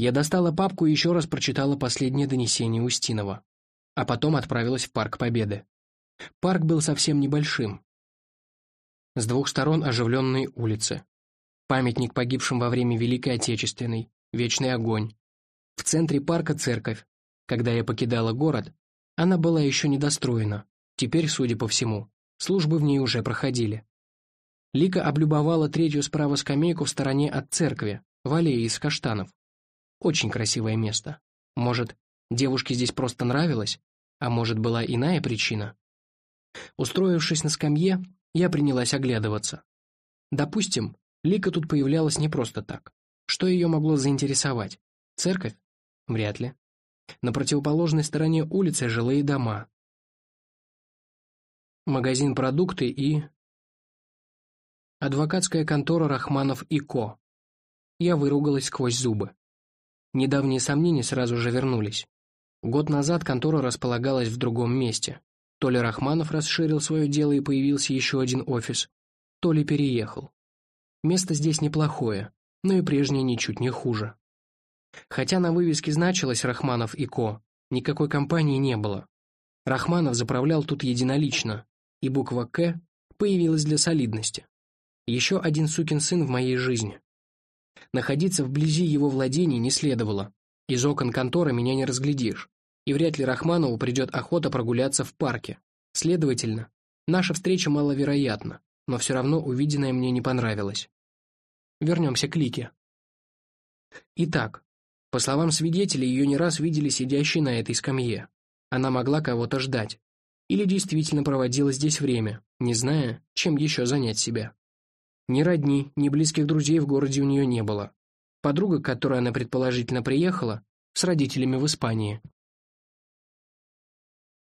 Я достала папку и еще раз прочитала последнее донесение Устинова, а потом отправилась в Парк Победы. Парк был совсем небольшим. С двух сторон оживленные улицы. Памятник погибшим во время Великой Отечественной, вечный огонь. В центре парка церковь. Когда я покидала город, она была еще недостроена. Теперь, судя по всему, службы в ней уже проходили. Лика облюбовала третью справа скамейку в стороне от церкви, в аллее из каштанов. Очень красивое место. Может, девушке здесь просто нравилось, а может, была иная причина? Устроившись на скамье, я принялась оглядываться. Допустим, Лика тут появлялась не просто так. Что ее могло заинтересовать? Церковь? Вряд ли. На противоположной стороне улицы жилые дома. Магазин продукты и... Адвокатская контора Рахманов и Ко. Я выругалась сквозь зубы. Недавние сомнения сразу же вернулись. Год назад контора располагалась в другом месте. То ли Рахманов расширил свое дело и появился еще один офис, то ли переехал. Место здесь неплохое, но и прежнее ничуть не хуже. Хотя на вывеске значилось «Рахманов и Ко», никакой компании не было. Рахманов заправлял тут единолично, и буква «К» появилась для солидности. Еще один сукин сын в моей жизни. Находиться вблизи его владений не следовало. Из окон конторы меня не разглядишь, и вряд ли Рахманову придет охота прогуляться в парке. Следовательно, наша встреча маловероятна, но все равно увиденное мне не понравилось. Вернемся к Лике. Итак, по словам свидетелей, ее не раз видели сидящей на этой скамье. Она могла кого-то ждать. Или действительно проводила здесь время, не зная, чем еще занять себя. Ни родни, ни близких друзей в городе у нее не было. Подруга, к которой она предположительно приехала, с родителями в Испании.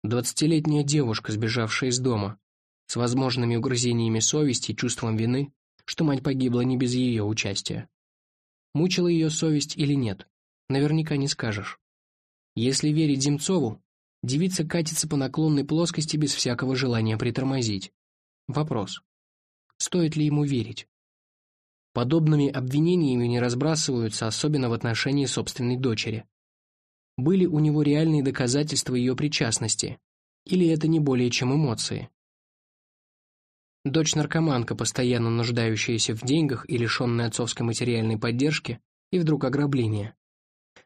Двадцатилетняя девушка, сбежавшая из дома, с возможными угрызениями совести и чувством вины, что мать погибла не без ее участия. Мучила ее совесть или нет, наверняка не скажешь. Если верить Земцову, девица катится по наклонной плоскости без всякого желания притормозить. Вопрос. Стоит ли ему верить? Подобными обвинениями не разбрасываются, особенно в отношении собственной дочери. Были у него реальные доказательства ее причастности, или это не более чем эмоции? Дочь-наркоманка, постоянно нуждающаяся в деньгах и лишенная отцовской материальной поддержки, и вдруг ограбление.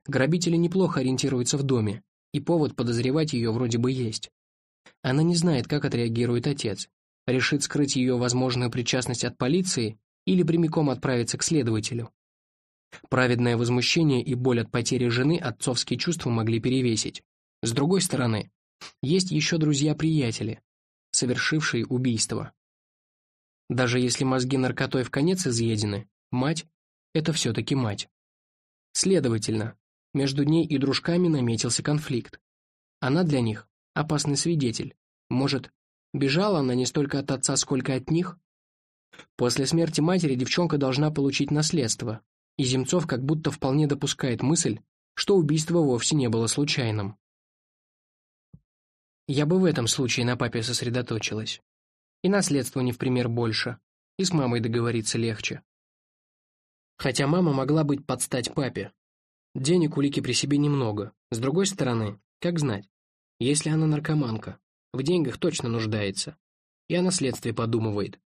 Грабители неплохо ориентируются в доме, и повод подозревать ее вроде бы есть. Она не знает, как отреагирует отец, решит скрыть ее возможную причастность от полиции или прямиком отправиться к следователю. Праведное возмущение и боль от потери жены отцовские чувства могли перевесить. С другой стороны, есть еще друзья-приятели, совершившие убийство. Даже если мозги наркотой в конец изъедены, мать — это все-таки мать. Следовательно, между ней и дружками наметился конфликт. Она для них — опасный свидетель, может, Бежала она не столько от отца, сколько от них. После смерти матери девчонка должна получить наследство, и Земцов как будто вполне допускает мысль, что убийство вовсе не было случайным. Я бы в этом случае на папе сосредоточилась. И наследство не в пример больше, и с мамой договориться легче. Хотя мама могла быть под стать папе. Денег у при себе немного. С другой стороны, как знать, если она наркоманка, в деньгах точно нуждается. И о наследстве подумывает.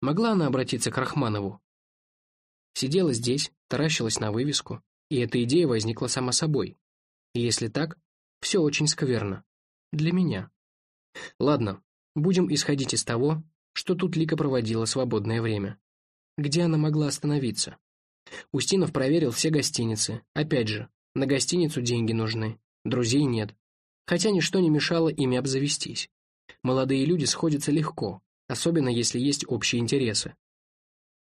Могла она обратиться к Рахманову? Сидела здесь, таращилась на вывеску, и эта идея возникла сама собой. И если так, все очень скверно. Для меня. Ладно, будем исходить из того, что тут Лика проводила свободное время. Где она могла остановиться? Устинов проверил все гостиницы. Опять же, на гостиницу деньги нужны, друзей нет хотя ничто не мешало ими обзавестись. Молодые люди сходятся легко, особенно если есть общие интересы.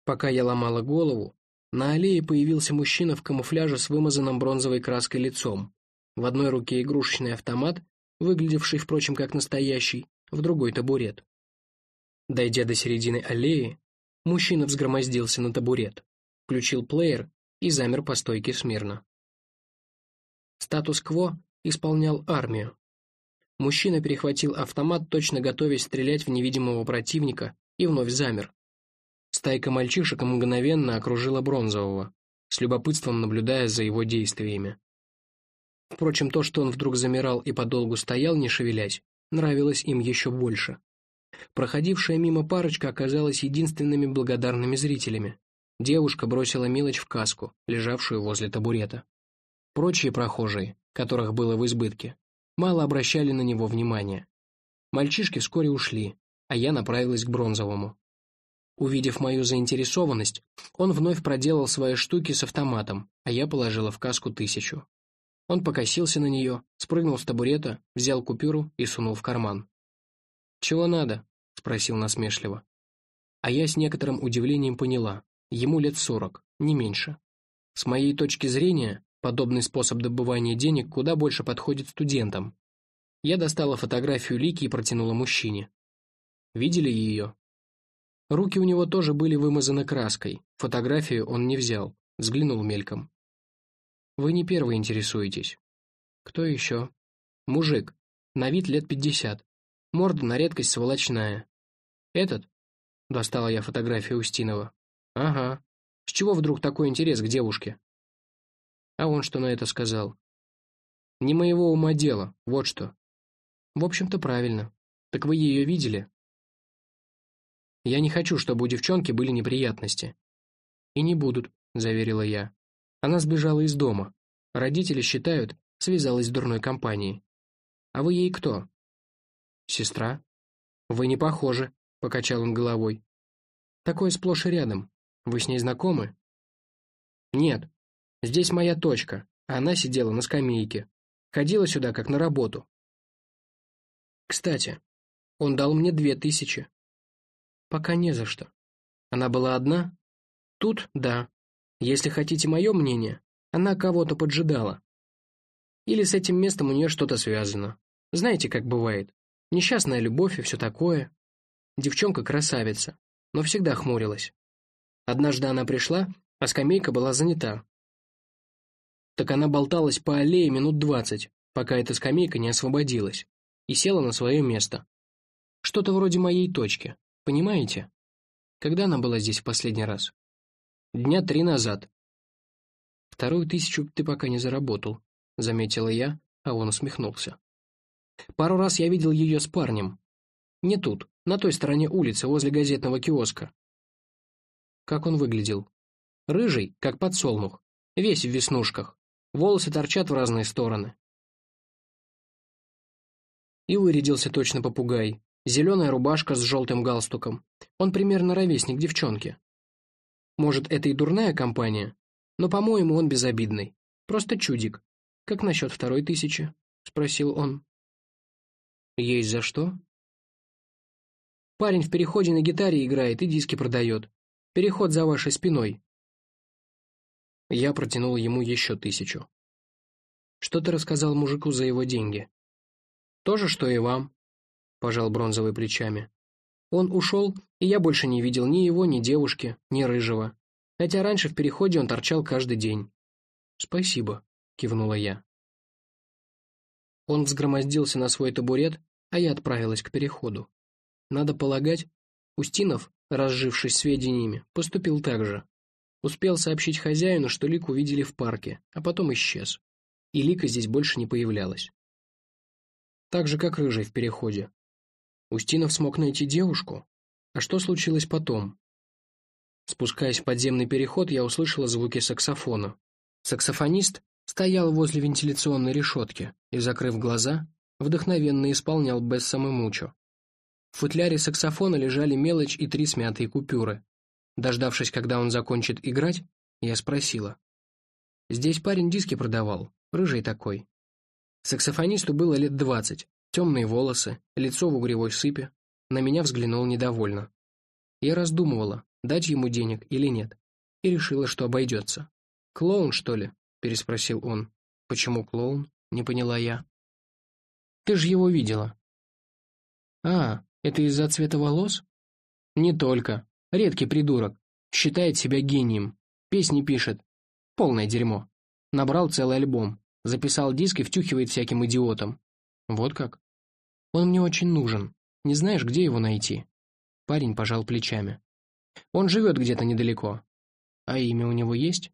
Пока я ломала голову, на аллее появился мужчина в камуфляже с вымазанным бронзовой краской лицом. В одной руке игрушечный автомат, выглядевший, впрочем, как настоящий, в другой табурет. Дойдя до середины аллеи, мужчина взгромоздился на табурет, включил плеер и замер по стойке смирно. Статус-кво исполнял армию. Мужчина перехватил автомат, точно готовясь стрелять в невидимого противника, и вновь замер. Стайка мальчишек мгновенно окружила Бронзового. с любопытством наблюдая за его действиями. Впрочем, то, что он вдруг замирал и подолгу стоял, не шевелясь, нравилось им еще больше. Проходившая мимо парочка оказалась единственными благодарными зрителями. Девушка бросила мелочь в каску, лежавшую возле табурета. Прочие прохожие, которых было в избытке, мало обращали на него внимания. Мальчишки вскоре ушли, а я направилась к бронзовому. Увидев мою заинтересованность, он вновь проделал свои штуки с автоматом, а я положила в каску тысячу. Он покосился на нее, спрыгнул с табурета, взял купюру и сунул в карман. «Чего надо?» — спросил насмешливо. А я с некоторым удивлением поняла. Ему лет сорок, не меньше. С моей точки зрения, подобный способ добывания денег куда больше подходит студентам. Я достала фотографию Лики и протянула мужчине. Видели ее? Руки у него тоже были вымазаны краской. Фотографию он не взял, взглянул мельком. Вы не первый интересуетесь. Кто еще? Мужик. На вид лет пятьдесят. Морда на редкость сволочная. Этот? Достала я фотографию Устинова. Ага. С чего вдруг такой интерес к девушке? А он что на это сказал? Не моего ума дело, вот что. В общем-то, правильно. Так вы ее видели? Я не хочу, чтобы у девчонки были неприятности. И не будут, заверила я. Она сбежала из дома. Родители считают, связалась с дурной компанией. А вы ей кто? Сестра. Вы не похожи, покачал он головой. Такое сплошь и рядом. Вы с ней знакомы? Нет. Здесь моя точка, а она сидела на скамейке. Ходила сюда как на работу. Кстати, он дал мне две тысячи. Пока не за что. Она была одна? Тут — да. Если хотите мое мнение, она кого-то поджидала. Или с этим местом у нее что-то связано. Знаете, как бывает. Несчастная любовь и все такое. Девчонка красавица, но всегда хмурилась. Однажды она пришла, а скамейка была занята. Так она болталась по аллее минут двадцать, пока эта скамейка не освободилась, и села на свое место. Что-то вроде моей точки. Понимаете? Когда она была здесь в последний раз? Дня три назад. Вторую тысячу ты пока не заработал, заметила я, а он усмехнулся. Пару раз я видел ее с парнем. Не тут, на той стороне улицы, возле газетного киоска. Как он выглядел? Рыжий, как подсолнух, весь в веснушках, волосы торчат в разные стороны. И вырядился точно попугай, Зеленая рубашка с желтым галстуком. Он примерно ровесник девчонки. Может, это и дурная компания, но, по-моему, он безобидный. Просто чудик. Как насчет второй тысячи? Спросил он. Есть за что? Парень в переходе на гитаре играет и диски продает. Переход за вашей спиной. Я протянул ему еще тысячу. Что ты рассказал мужику за его деньги? То же, что и вам пожал бронзовый плечами. Он ушел, и я больше не видел ни его, ни девушки, ни рыжего. Хотя раньше в переходе он торчал каждый день. «Спасибо», — кивнула я. Он взгромоздился на свой табурет, а я отправилась к переходу. Надо полагать, Устинов, разжившись сведениями, поступил так же. Успел сообщить хозяину, что Лику видели в парке, а потом исчез. И Лика здесь больше не появлялась. Так же, как Рыжий в переходе. Устинов смог найти девушку? А что случилось потом? Спускаясь в подземный переход, я услышала звуки саксофона. Саксофонист стоял возле вентиляционной решетки и, закрыв глаза, вдохновенно исполнял «Бессам и Мучо». В футляре саксофона лежали мелочь и три смятые купюры. Дождавшись, когда он закончит играть, я спросила. «Здесь парень диски продавал, рыжий такой». Саксофонисту было лет двадцать, Темные волосы, лицо в угревой сыпе. На меня взглянул недовольно. Я раздумывала, дать ему денег или нет, и решила, что обойдется. «Клоун, что ли?» — переспросил он. «Почему клоун?» — не поняла я. «Ты же его видела». «А, это из-за цвета волос?» «Не только. Редкий придурок. Считает себя гением. Песни пишет. Полное дерьмо. Набрал целый альбом. Записал диск и втюхивает всяким идиотам. Вот как? Он мне очень нужен. Не знаешь, где его найти?» Парень пожал плечами. «Он живет где-то недалеко. А имя у него есть?»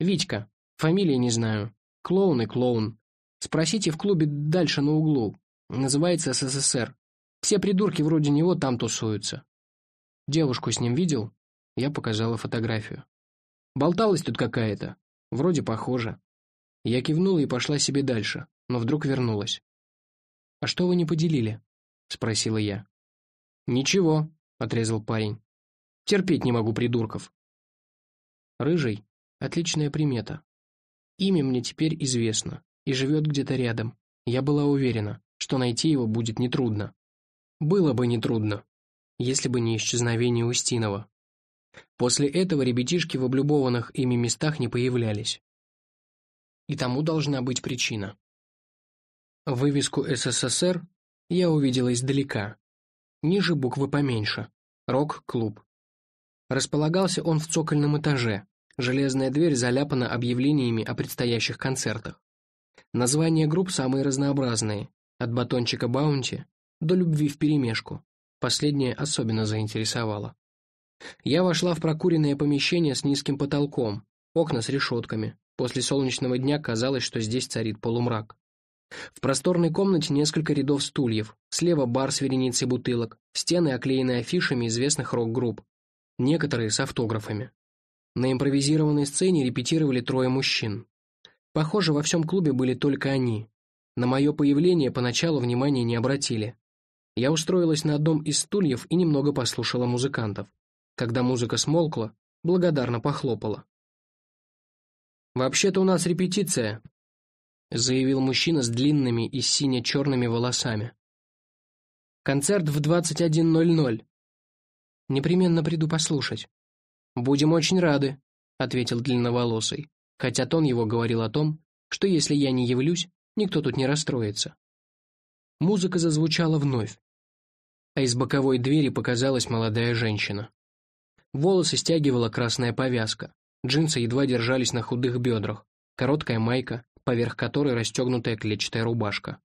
Витька. Фамилии не знаю. Клоун и клоун. Спросите в клубе дальше на углу. Называется СССР. Все придурки вроде него там тусуются. Девушку с ним видел? Я показала фотографию. Болталась тут какая-то. Вроде похоже. Я кивнула и пошла себе дальше, но вдруг вернулась. «А что вы не поделили?» — спросила я. «Ничего», — отрезал парень. «Терпеть не могу придурков». Рыжий — отличная примета. Имя мне теперь известно и живет где-то рядом. Я была уверена, что найти его будет нетрудно. Было бы нетрудно, если бы не исчезновение Устинова. После этого ребятишки в облюбованных ими местах не появлялись. И тому должна быть причина. Вывеску СССР я увидела издалека. Ниже буквы поменьше. Рок-клуб. Располагался он в цокольном этаже. Железная дверь заляпана объявлениями о предстоящих концертах. Названия групп самые разнообразные, от батончика Баунти до любви вперемешку. Последнее особенно заинтересовало. Я вошла в прокуренное помещение с низким потолком, окна с решетками. После солнечного дня казалось, что здесь царит полумрак. В просторной комнате несколько рядов стульев, слева бар с вереницей бутылок, стены оклеены афишами известных рок-групп, некоторые с автографами. На импровизированной сцене репетировали трое мужчин. Похоже, во всем клубе были только они. На мое появление поначалу внимания не обратили. Я устроилась на одном из стульев и немного послушала музыкантов. Когда музыка смолкла, благодарно похлопала. «Вообще-то у нас репетиция», — заявил мужчина с длинными и сине-черными волосами. «Концерт в 21.00. Непременно приду послушать». «Будем очень рады», — ответил длинноволосый, хотя тон его говорил о том, что если я не явлюсь, никто тут не расстроится. Музыка зазвучала вновь, а из боковой двери показалась молодая женщина. Волосы стягивала красная повязка, джинсы едва держались на худых бедрах, короткая майка, поверх которой расстегнутая клетчатая рубашка.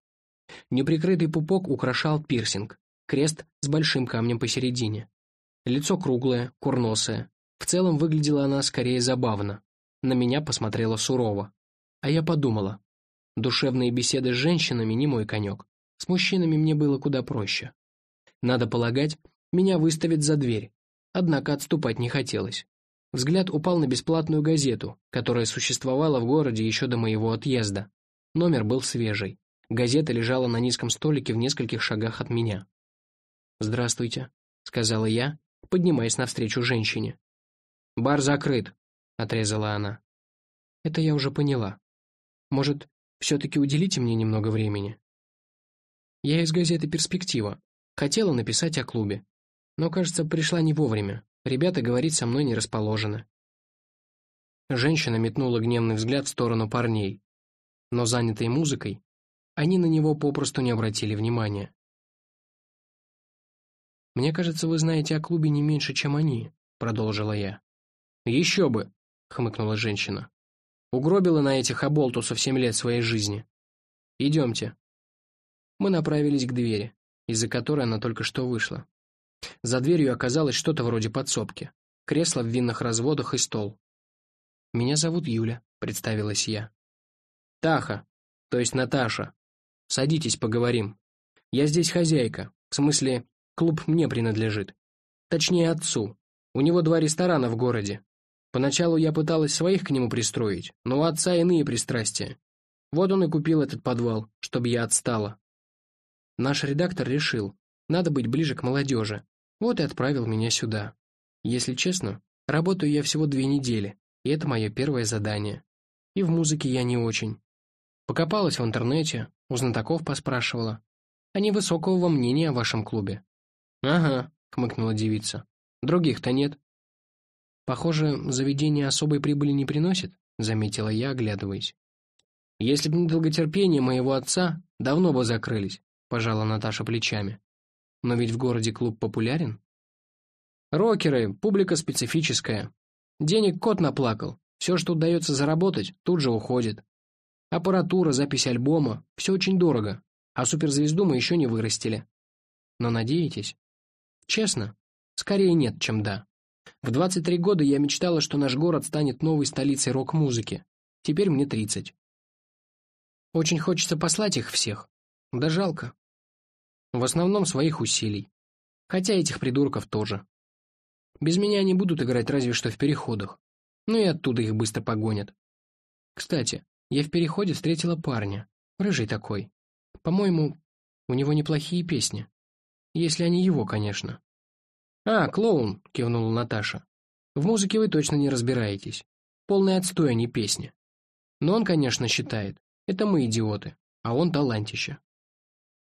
Неприкрытый пупок украшал пирсинг, крест с большим камнем посередине. Лицо круглое, курносое. В целом выглядела она скорее забавно. На меня посмотрела сурово. А я подумала. Душевные беседы с женщинами не мой конек. С мужчинами мне было куда проще. Надо полагать, меня выставят за дверь. Однако отступать не хотелось. Взгляд упал на бесплатную газету, которая существовала в городе еще до моего отъезда. Номер был свежий. Газета лежала на низком столике в нескольких шагах от меня. «Здравствуйте», — сказала я, поднимаясь навстречу женщине. «Бар закрыт», — отрезала она. «Это я уже поняла. Может, все-таки уделите мне немного времени?» Я из газеты «Перспектива». Хотела написать о клубе. Но, кажется, пришла не вовремя. Ребята говорить со мной не расположены. Женщина метнула гневный взгляд в сторону парней. Но, занятые музыкой, они на него попросту не обратили внимания. «Мне кажется, вы знаете о клубе не меньше, чем они», — продолжила я. «Еще бы!» — хмыкнула женщина. «Угробила на этих оболтусов семь лет своей жизни. Идемте, мы направились к двери, из-за которой она только что вышла. За дверью оказалось что-то вроде подсобки. Кресло в винных разводах и стол. «Меня зовут Юля», — представилась я. «Таха, то есть Наташа. Садитесь, поговорим. Я здесь хозяйка, в смысле, клуб мне принадлежит. Точнее, отцу. У него два ресторана в городе. Поначалу я пыталась своих к нему пристроить, но у отца иные пристрастия. Вот он и купил этот подвал, чтобы я отстала. Наш редактор решил, надо быть ближе к молодежи, вот и отправил меня сюда. Если честно, работаю я всего две недели, и это мое первое задание. И в музыке я не очень. Покопалась в интернете, у знатоков поспрашивала. Они высокого мнения о вашем клубе. «Ага», — хмыкнула девица. «Других-то нет». «Похоже, заведение особой прибыли не приносит», — заметила я, оглядываясь. «Если бы не долготерпение моего отца, давно бы закрылись. — пожала Наташа плечами. «Но ведь в городе клуб популярен?» «Рокеры, публика специфическая. Денег кот наплакал. Все, что удается заработать, тут же уходит. Аппаратура, запись альбома — все очень дорого, а суперзвезду мы еще не вырастили. Но надеетесь?» «Честно, скорее нет, чем да. В 23 года я мечтала, что наш город станет новой столицей рок-музыки. Теперь мне 30. Очень хочется послать их всех. Да жалко. В основном своих усилий. Хотя этих придурков тоже. Без меня они будут играть разве что в переходах. Ну и оттуда их быстро погонят. Кстати, я в переходе встретила парня. Рыжий такой. По-моему, у него неплохие песни. Если они его, конечно. «А, клоун!» — кивнула Наташа. «В музыке вы точно не разбираетесь. Полный отстой, а не песни. Но он, конечно, считает. Это мы идиоты, а он талантище.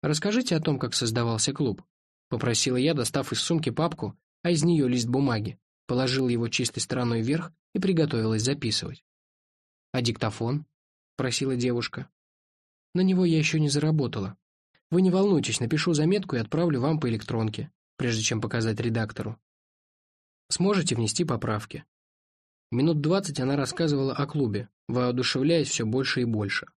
Расскажите о том, как создавался клуб», — попросила я, достав из сумки папку, а из нее лист бумаги, положил его чистой стороной вверх и приготовилась записывать. «А диктофон?» — просила девушка. «На него я еще не заработала. Вы не волнуйтесь, напишу заметку и отправлю вам по электронке, прежде чем показать редактору. Сможете внести поправки?» Минут двадцать она рассказывала о клубе, воодушевляясь все больше и больше.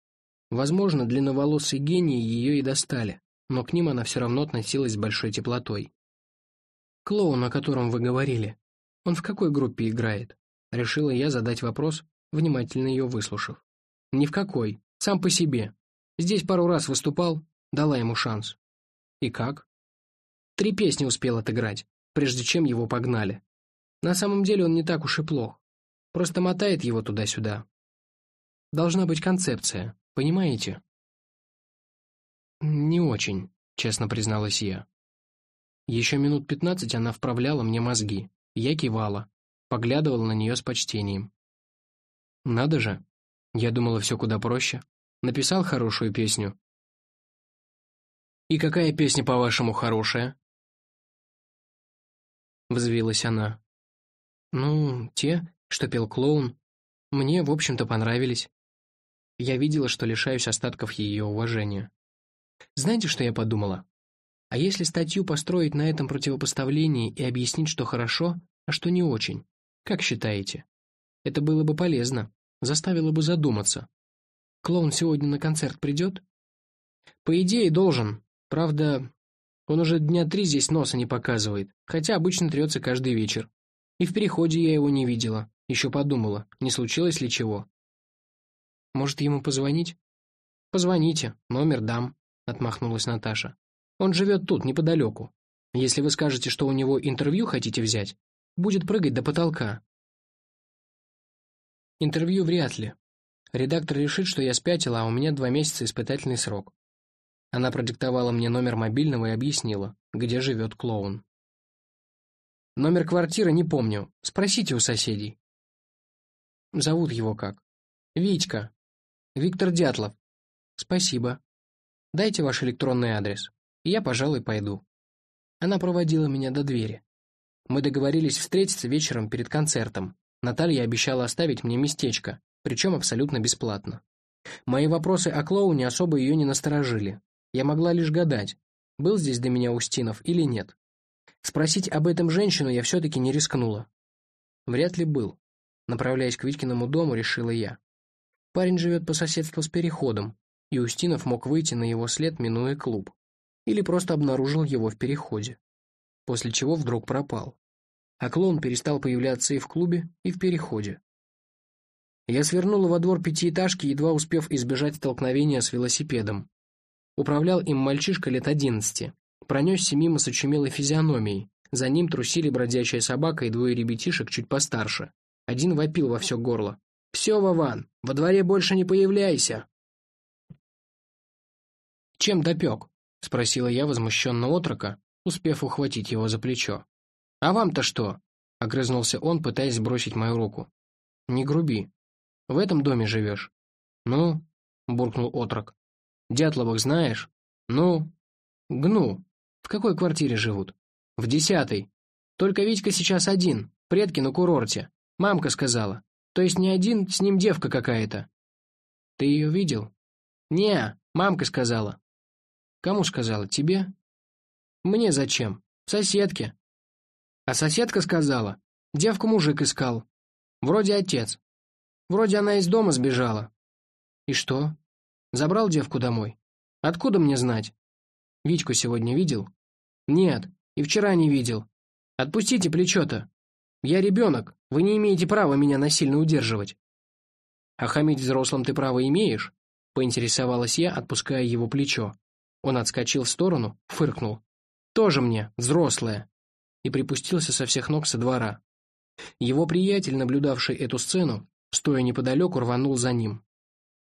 Возможно, длинноволосые гении ее и достали, но к ним она все равно относилась с большой теплотой. «Клоун, о котором вы говорили, он в какой группе играет?» Решила я задать вопрос, внимательно ее выслушав. «Ни в какой, сам по себе. Здесь пару раз выступал, дала ему шанс». «И как?» «Три песни успел отыграть, прежде чем его погнали. На самом деле он не так уж и плох. Просто мотает его туда-сюда. Должна быть концепция, понимаете?» «Не очень», — честно призналась я. Еще минут пятнадцать она вправляла мне мозги. Я кивала, поглядывала на нее с почтением. Надо же. Я думала, все куда проще. Написал хорошую песню. «И какая песня, по-вашему, хорошая?» Взвилась она. «Ну, те, что пел клоун, мне, в общем-то, понравились. Я видела, что лишаюсь остатков ее уважения. Знаете, что я подумала? А если статью построить на этом противопоставлении и объяснить, что хорошо, а что не очень? Как считаете? Это было бы полезно, заставило бы задуматься. Клоун сегодня на концерт придет? По идее, должен. Правда, он уже дня три здесь носа не показывает, хотя обычно трется каждый вечер. И в переходе я его не видела. Еще подумала, не случилось ли чего. Может, ему позвонить? Позвоните, номер дам, отмахнулась Наташа. Он живет тут, неподалеку. Если вы скажете, что у него интервью хотите взять, будет прыгать до потолка. Интервью вряд ли. Редактор решит, что я спятила, а у меня два месяца испытательный срок. Она продиктовала мне номер мобильного и объяснила, где живет клоун. Номер квартиры не помню. Спросите у соседей. Зовут его как? Витька. Виктор Дятлов. Спасибо. Дайте ваш электронный адрес, и я, пожалуй, пойду. Она проводила меня до двери. Мы договорились встретиться вечером перед концертом, Наталья обещала оставить мне местечко, причем абсолютно бесплатно. Мои вопросы о клоуне особо ее не насторожили. Я могла лишь гадать, был здесь до меня Устинов или нет. Спросить об этом женщину я все-таки не рискнула. Вряд ли был. Направляясь к Витькиному дому, решила я. Парень живет по соседству с переходом, и Устинов мог выйти на его след, минуя клуб. Или просто обнаружил его в переходе. После чего вдруг пропал а клоун перестал появляться и в клубе, и в переходе. Я свернула во двор пятиэтажки, едва успев избежать столкновения с велосипедом. Управлял им мальчишка лет одиннадцати. Пронесся мимо с очумелой физиономией. За ним трусили бродячая собака и двое ребятишек чуть постарше. Один вопил во все горло. «Все, Вован, во дворе больше не появляйся!» «Чем допек?» — спросила я возмущенно отрока, успев ухватить его за плечо. «А вам-то что?» — огрызнулся он, пытаясь сбросить мою руку. «Не груби. В этом доме живешь?» «Ну?» — буркнул отрок. «Дятловых знаешь?» «Ну?» «Гну. В какой квартире живут?» «В десятой. Только Витька сейчас один, предки на курорте. Мамка сказала. То есть не один, с ним девка какая-то». «Ты ее видел?» «Не, мамка сказала». «Кому сказала? Тебе?» «Мне зачем? Соседке. А соседка сказала, девку мужик искал. Вроде отец. Вроде она из дома сбежала. И что? Забрал девку домой? Откуда мне знать? Витьку сегодня видел? Нет, и вчера не видел. Отпустите плечо-то. Я ребенок, вы не имеете права меня насильно удерживать». «А хамить взрослым ты право имеешь?» — поинтересовалась я, отпуская его плечо. Он отскочил в сторону, фыркнул. «Тоже мне, взрослая!» и припустился со всех ног со двора. Его приятель, наблюдавший эту сцену, стоя неподалеку, рванул за ним.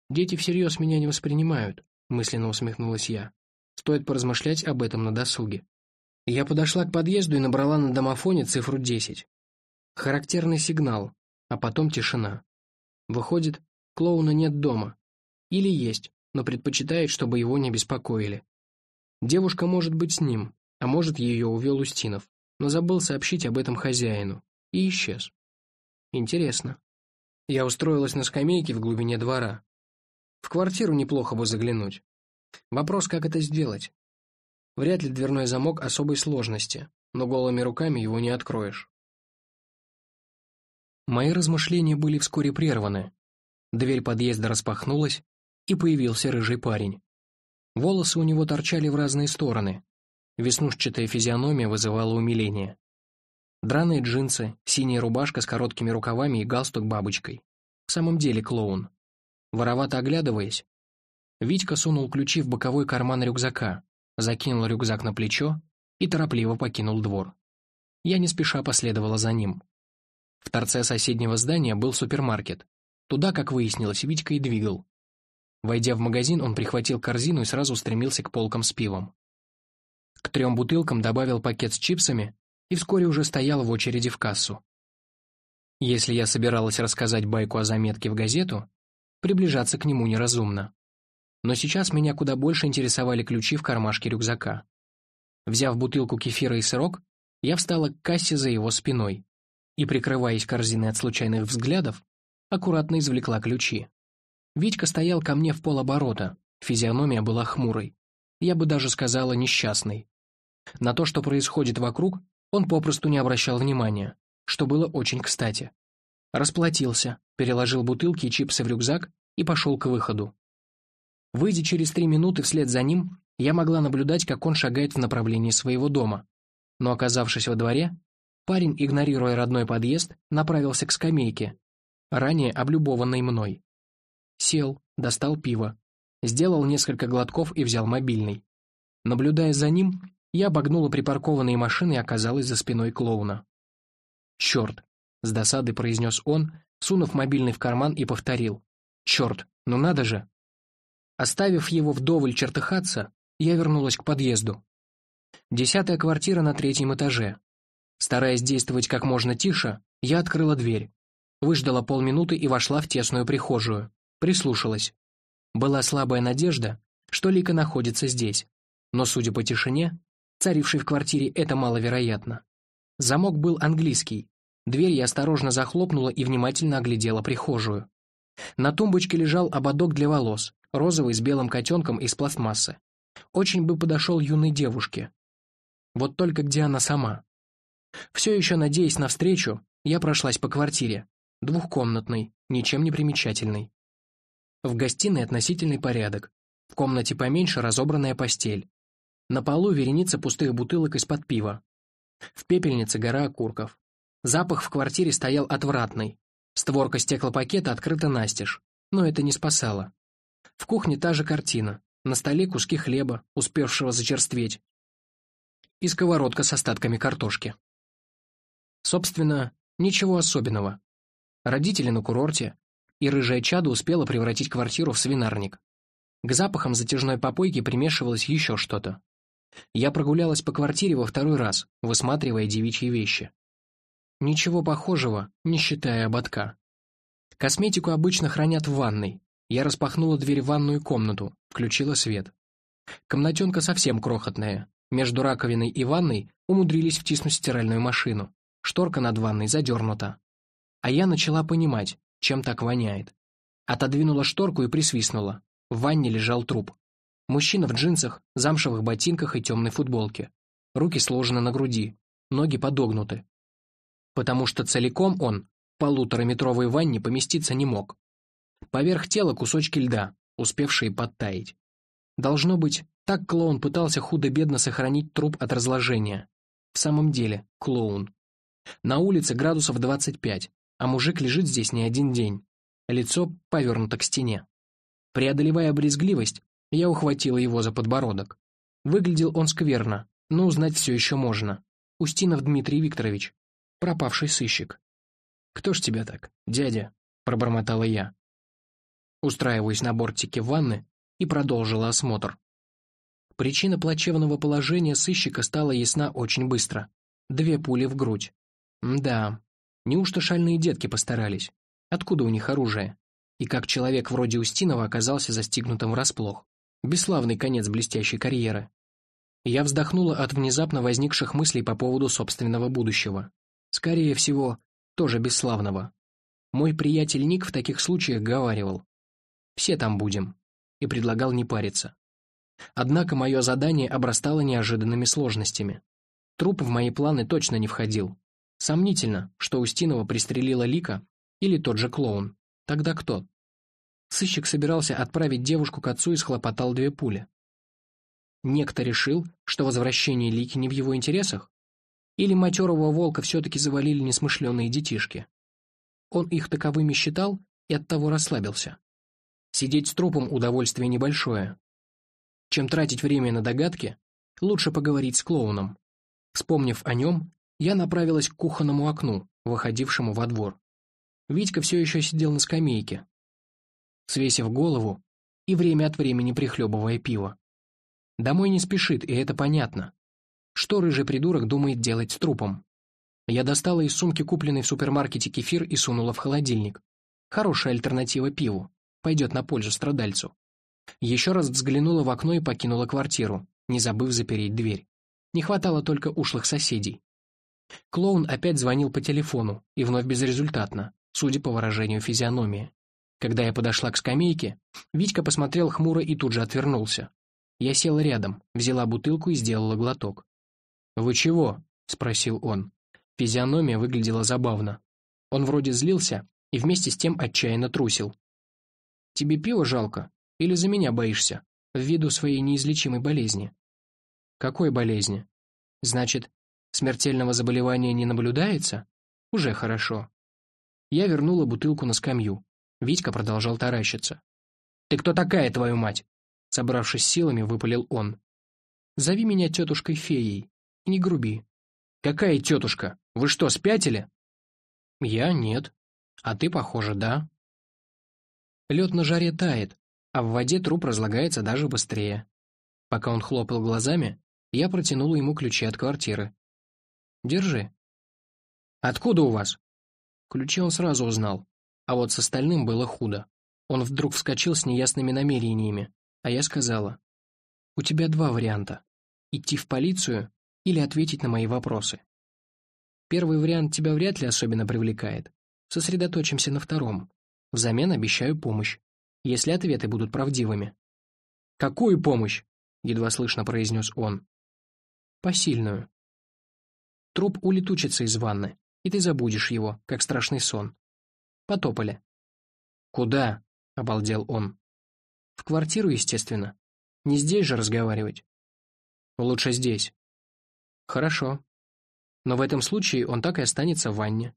«Дети всерьез меня не воспринимают», — мысленно усмехнулась я. «Стоит поразмышлять об этом на досуге». Я подошла к подъезду и набрала на домофоне цифру 10. Характерный сигнал, а потом тишина. Выходит, клоуна нет дома. Или есть, но предпочитает, чтобы его не беспокоили. Девушка может быть с ним, а может, ее увел Устинов, но забыл сообщить об этом хозяину и исчез. Интересно. Я устроилась на скамейке в глубине двора. В квартиру неплохо бы заглянуть. Вопрос, как это сделать. Вряд ли дверной замок особой сложности, но голыми руками его не откроешь. Мои размышления были вскоре прерваны. Дверь подъезда распахнулась, и появился рыжий парень. Волосы у него торчали в разные стороны. Веснушчатая физиономия вызывала умиление. Драные джинсы, синяя рубашка с короткими рукавами и галстук бабочкой. В самом деле клоун. Воровато оглядываясь, Витька сунул ключи в боковой карман рюкзака, закинул рюкзак на плечо и торопливо покинул двор. Я не спеша последовала за ним. В торце соседнего здания был супермаркет. Туда, как выяснилось, Витька и двигал. Войдя в магазин, он прихватил корзину и сразу устремился к полкам с пивом. К трем бутылкам добавил пакет с чипсами и вскоре уже стоял в очереди в кассу. Если я собиралась рассказать байку о заметке в газету, приближаться к нему неразумно. Но сейчас меня куда больше интересовали ключи в кармашке рюкзака. Взяв бутылку кефира и сырок, я встала к кассе за его спиной и, прикрываясь корзиной от случайных взглядов, аккуратно извлекла ключи. Витька стоял ко мне в полоборота, физиономия была хмурой. Я бы даже сказала несчастной. На то, что происходит вокруг, он попросту не обращал внимания, что было очень кстати. Расплатился, переложил бутылки и чипсы в рюкзак и пошел к выходу. Выйдя через три минуты вслед за ним, я могла наблюдать, как он шагает в направлении своего дома. Но, оказавшись во дворе, Парень, игнорируя родной подъезд, направился к скамейке, ранее облюбованной мной. Сел, достал пиво, сделал несколько глотков и взял мобильный. Наблюдая за ним, я обогнула припаркованные машины и оказалась за спиной клоуна. «Черт!» — с досадой произнес он, сунув мобильный в карман и повторил. «Черт, ну надо же!» Оставив его вдоволь чертыхаться, я вернулась к подъезду. Десятая квартира на третьем этаже, Стараясь действовать как можно тише, я открыла дверь. Выждала полминуты и вошла в тесную прихожую. Прислушалась. Была слабая надежда, что Лика находится здесь. Но, судя по тишине, царившей в квартире, это маловероятно. Замок был английский. Дверь я осторожно захлопнула и внимательно оглядела прихожую. На тумбочке лежал ободок для волос, розовый с белым котенком из пластмассы. Очень бы подошел юной девушке. Вот только где она сама? Все еще надеясь на встречу, я прошлась по квартире, двухкомнатной, ничем не примечательной. В гостиной относительный порядок, в комнате поменьше разобранная постель. На полу вереница пустых бутылок из-под пива. В пепельнице гора окурков. Запах в квартире стоял отвратный. Створка стеклопакета открыта настежь, но это не спасало. В кухне та же картина. На столе куски хлеба, успевшего зачерстветь, и сковородка с остатками картошки. Собственно, ничего особенного. Родители на курорте, и рыжая чада успела превратить квартиру в свинарник. К запахам затяжной попойки примешивалось еще что-то. Я прогулялась по квартире во второй раз, высматривая девичьи вещи. Ничего похожего, не считая ободка. Косметику обычно хранят в ванной. Я распахнула дверь в ванную комнату, включила свет. Комнатенка совсем крохотная. Между раковиной и ванной умудрились втиснуть стиральную машину. Шторка над ванной задернута. А я начала понимать, чем так воняет. Отодвинула шторку и присвистнула. В ванне лежал труп. Мужчина в джинсах, замшевых ботинках и темной футболке. Руки сложены на груди, ноги подогнуты. Потому что целиком он в полутораметровой ванне поместиться не мог. Поверх тела кусочки льда, успевшие подтаять. Должно быть, так клоун пытался худо-бедно сохранить труп от разложения. В самом деле, клоун. На улице градусов 25, а мужик лежит здесь не один день. Лицо повернуто к стене. Преодолевая брезгливость, я ухватила его за подбородок. Выглядел он скверно, но узнать все еще можно. Устинов Дмитрий Викторович, пропавший сыщик. «Кто ж тебя так, дядя?» — пробормотала я. Устраиваясь на бортике ванны и продолжила осмотр. Причина плачевного положения сыщика стала ясна очень быстро. Две пули в грудь. Да, неужто шальные детки постарались? Откуда у них оружие? И как человек вроде Устинова оказался застигнутым врасплох? Бесславный конец блестящей карьеры. Я вздохнула от внезапно возникших мыслей по поводу собственного будущего. Скорее всего, тоже бесславного. Мой приятель Ник в таких случаях говаривал. «Все там будем», и предлагал не париться. Однако мое задание обрастало неожиданными сложностями. Труп в мои планы точно не входил. Сомнительно, что Устинова пристрелила Лика или тот же клоун. Тогда кто? Сыщик собирался отправить девушку к отцу и схлопотал две пули. Некто решил, что возвращение Лики не в его интересах? Или матерого волка все-таки завалили несмышленные детишки? Он их таковыми считал и оттого расслабился. Сидеть с трупом удовольствие небольшое, чем тратить время на догадки, лучше поговорить с клоуном. Вспомнив о нем, я направилась к кухонному окну, выходившему во двор. Витька все еще сидел на скамейке, свесив голову и время от времени прихлебывая пиво. Домой не спешит, и это понятно. Что рыжий придурок думает делать с трупом? Я достала из сумки купленный в супермаркете кефир и сунула в холодильник. Хорошая альтернатива пиву. Пойдет на пользу страдальцу. Еще раз взглянула в окно и покинула квартиру, не забыв запереть дверь. Не хватало только ушлых соседей. Клоун опять звонил по телефону, и вновь безрезультатно, судя по выражению физиономии. Когда я подошла к скамейке, Витька посмотрел хмуро и тут же отвернулся. Я села рядом, взяла бутылку и сделала глоток. «Вы чего?» — спросил он. Физиономия выглядела забавно. Он вроде злился и вместе с тем отчаянно трусил. «Тебе пиво жалко?» Или за меня боишься, ввиду своей неизлечимой болезни? Какой болезни? Значит, смертельного заболевания не наблюдается? Уже хорошо. Я вернула бутылку на скамью. Витька продолжал таращиться. «Ты кто такая, твою мать?» Собравшись силами, выпалил он. «Зови меня тетушкой-феей. Не груби». «Какая тетушка? Вы что, спятили?» «Я нет. А ты, похоже, да». Лед на жаре тает, а в воде труп разлагается даже быстрее. Пока он хлопал глазами, я протянула ему ключи от квартиры. «Держи». «Откуда у вас?» Ключи он сразу узнал, а вот с остальным было худо. Он вдруг вскочил с неясными намерениями, а я сказала, «У тебя два варианта — идти в полицию или ответить на мои вопросы. Первый вариант тебя вряд ли особенно привлекает. Сосредоточимся на втором. Взамен обещаю помощь если ответы будут правдивыми. «Какую помощь?» — едва слышно произнес он. «Посильную. Труп улетучится из ванны, и ты забудешь его, как страшный сон. Потопали». «Куда?» — обалдел он. «В квартиру, естественно. Не здесь же разговаривать». «Лучше здесь». «Хорошо. Но в этом случае он так и останется в ванне.